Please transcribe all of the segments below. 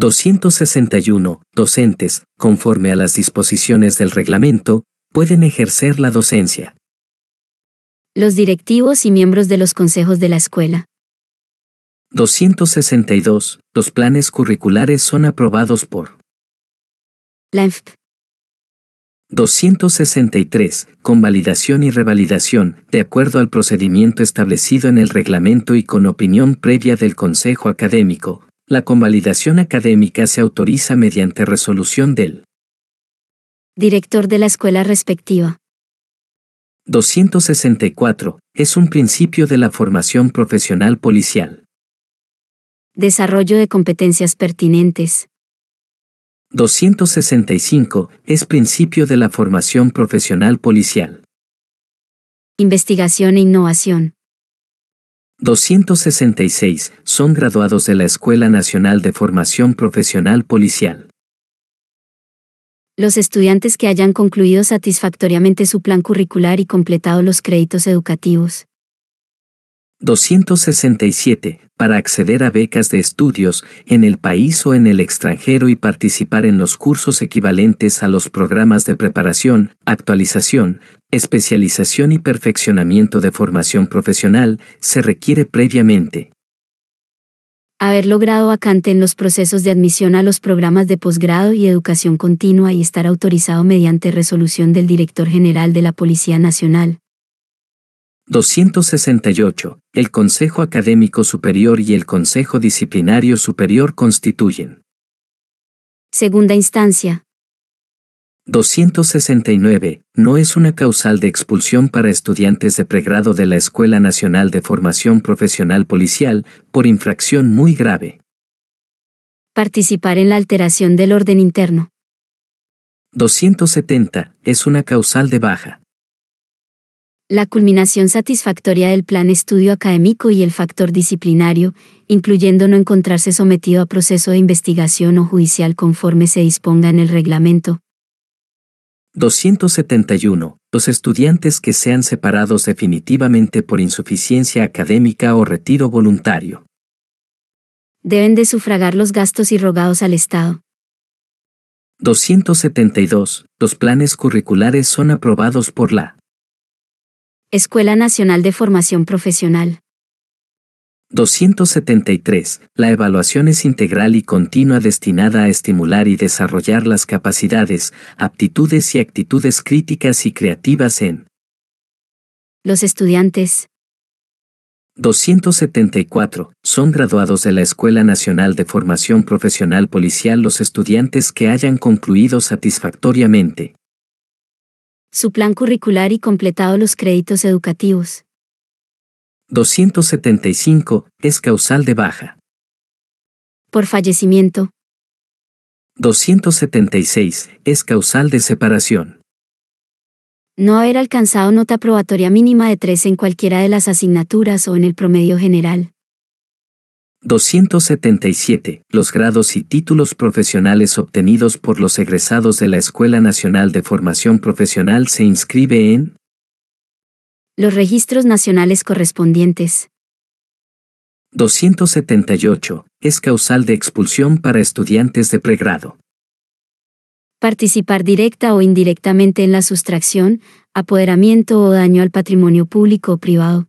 261. Docentes, conforme a las disposiciones del reglamento, pueden ejercer la docencia. Los directivos y miembros de los consejos de la escuela. 262. Los planes curriculares son aprobados por La ENFP. 263. Con validación y revalidación, de acuerdo al procedimiento establecido en el reglamento y con opinión previa del Consejo Académico, la convalidación académica se autoriza mediante resolución del Director de la escuela respectiva. 264. Es un principio de la formación profesional policial. Desarrollo de competencias pertinentes. 265. Es principio de la formación profesional policial. Investigación e innovación. 266. Son graduados de la Escuela Nacional de Formación Profesional Policial. Los estudiantes que hayan concluido satisfactoriamente su plan curricular y completado los créditos educativos. 267. Para acceder a becas de estudios en el país o en el extranjero y participar en los cursos equivalentes a los programas de preparación, actualización, especialización y perfeccionamiento de formación profesional, se requiere previamente haber logrado vacante en los procesos de admisión a los programas de posgrado y educación continua y estar autorizado mediante resolución del Director General de la Policía Nacional. 268. El Consejo Académico Superior y el Consejo Disciplinario Superior constituyen. Segunda instancia. 269. No es una causal de expulsión para estudiantes de pregrado de la Escuela Nacional de Formación Profesional Policial por infracción muy grave. Participar en la alteración del orden interno. 270. Es una causal de baja la culminación satisfactoria del plan estudio académico y el factor disciplinario, incluyendo no encontrarse sometido a proceso de investigación o judicial conforme se disponga en el reglamento. 271. Los estudiantes que sean separados definitivamente por insuficiencia académica o retiro voluntario. Deben de sufragar los gastos irrogados al Estado. 272. Los planes curriculares son aprobados por la Escuela Nacional de Formación Profesional. 273. La evaluación es integral y continua destinada a estimular y desarrollar las capacidades, aptitudes y actitudes críticas y creativas en los estudiantes. 274. Son graduados de la Escuela Nacional de Formación Profesional Policial los estudiantes que hayan concluido satisfactoriamente su plan curricular y completado los créditos educativos. 275. Es causal de baja. Por fallecimiento. 276. Es causal de separación. No haber alcanzado nota probatoria mínima de 3 en cualquiera de las asignaturas o en el promedio general. 277. Los grados y títulos profesionales obtenidos por los egresados de la Escuela Nacional de Formación Profesional se inscribe en los registros nacionales correspondientes. 278. Es causal de expulsión para estudiantes de pregrado. Participar directa o indirectamente en la sustracción, apoderamiento o daño al patrimonio público o privado.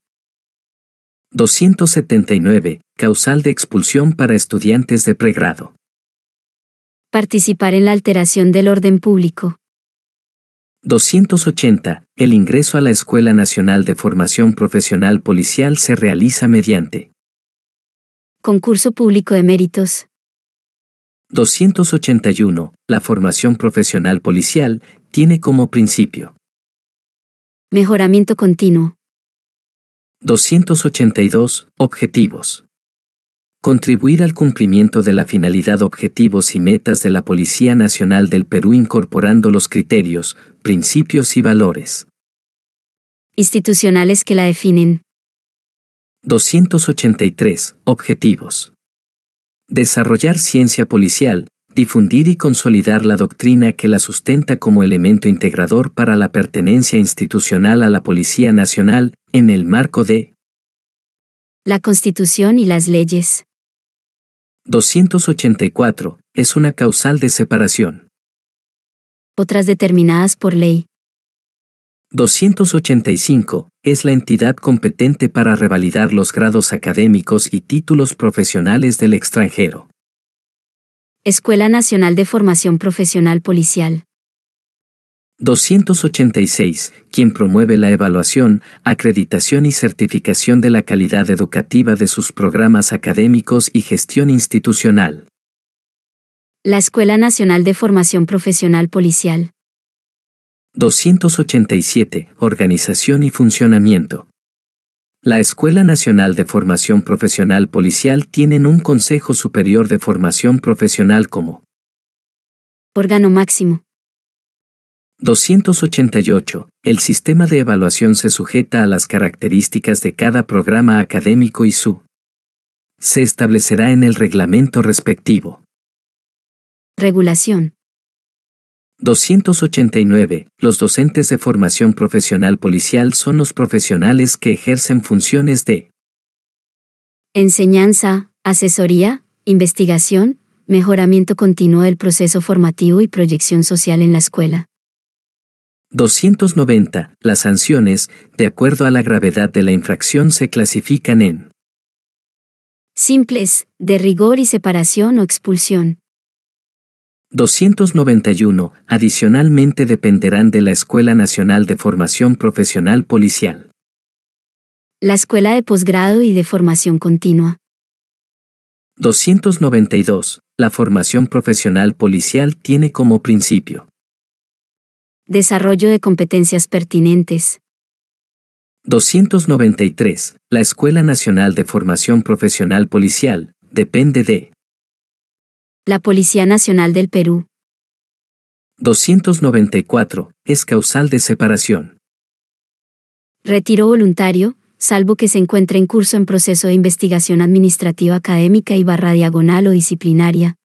279. Causal de expulsión para estudiantes de pregrado. Participar en la alteración del orden público. 280. El ingreso a la Escuela Nacional de Formación Profesional Policial se realiza mediante Concurso Público de Méritos. 281. La formación profesional policial tiene como principio Mejoramiento continuo. 282. Objetivos. Contribuir al cumplimiento de la finalidad objetivos y metas de la Policía Nacional del Perú incorporando los criterios, principios y valores institucionales que la definen. 283. Objetivos. Desarrollar ciencia policial, difundir y consolidar la doctrina que la sustenta como elemento integrador para la pertenencia institucional a la Policía Nacional, en el marco de la Constitución y las leyes. 284. Es una causal de separación. Otras determinadas por ley. 285. Es la entidad competente para revalidar los grados académicos y títulos profesionales del extranjero. Escuela Nacional de Formación Profesional Policial. 286, quien promueve la evaluación, acreditación y certificación de la calidad educativa de sus programas académicos y gestión institucional. La Escuela Nacional de Formación Profesional Policial. 287, organización y funcionamiento. La Escuela Nacional de Formación Profesional Policial tienen un Consejo Superior de Formación Profesional como órgano máximo. 288. El sistema de evaluación se sujeta a las características de cada programa académico y su se establecerá en el reglamento respectivo. Regulación. 289. Los docentes de formación profesional policial son los profesionales que ejercen funciones de enseñanza, asesoría, investigación, mejoramiento continuo del proceso formativo y proyección social en la escuela. 290. Las sanciones, de acuerdo a la gravedad de la infracción, se clasifican en simples, de rigor y separación o expulsión. 291. Adicionalmente dependerán de la Escuela Nacional de Formación Profesional Policial. La Escuela de Posgrado y de Formación Continua. 292. La formación profesional policial tiene como principio Desarrollo de competencias pertinentes. 293. La Escuela Nacional de Formación Profesional Policial depende de la Policía Nacional del Perú. 294. Es causal de separación. Retiro voluntario, salvo que se encuentre en curso en proceso de investigación administrativa académica y barra diagonal o disciplinaria.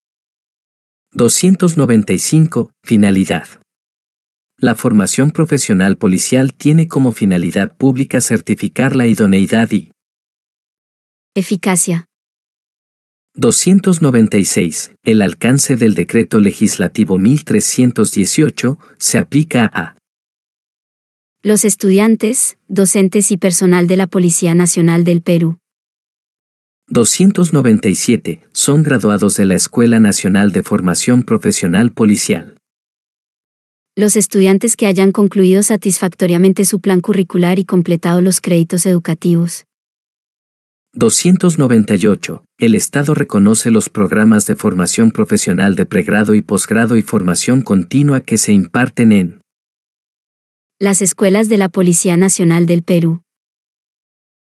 295. Finalidad. La formación profesional policial tiene como finalidad pública certificar la idoneidad y eficacia. 296. El alcance del decreto legislativo 1318 se aplica a los estudiantes, docentes y personal de la Policía Nacional del Perú. 297. Son graduados de la Escuela Nacional de Formación Profesional Policial los estudiantes que hayan concluido satisfactoriamente su plan curricular y completado los créditos educativos. 298. El Estado reconoce los programas de formación profesional de pregrado y posgrado y formación continua que se imparten en las escuelas de la Policía Nacional del Perú.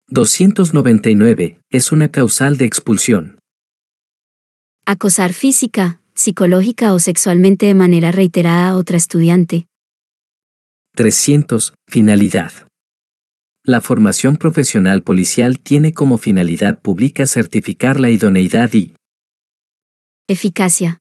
299. Es una causal de expulsión. Acosar física, psicológica o sexualmente de manera reiterada a otra estudiante. 300. Finalidad. La formación profesional policial tiene como finalidad pública certificar la idoneidad y eficacia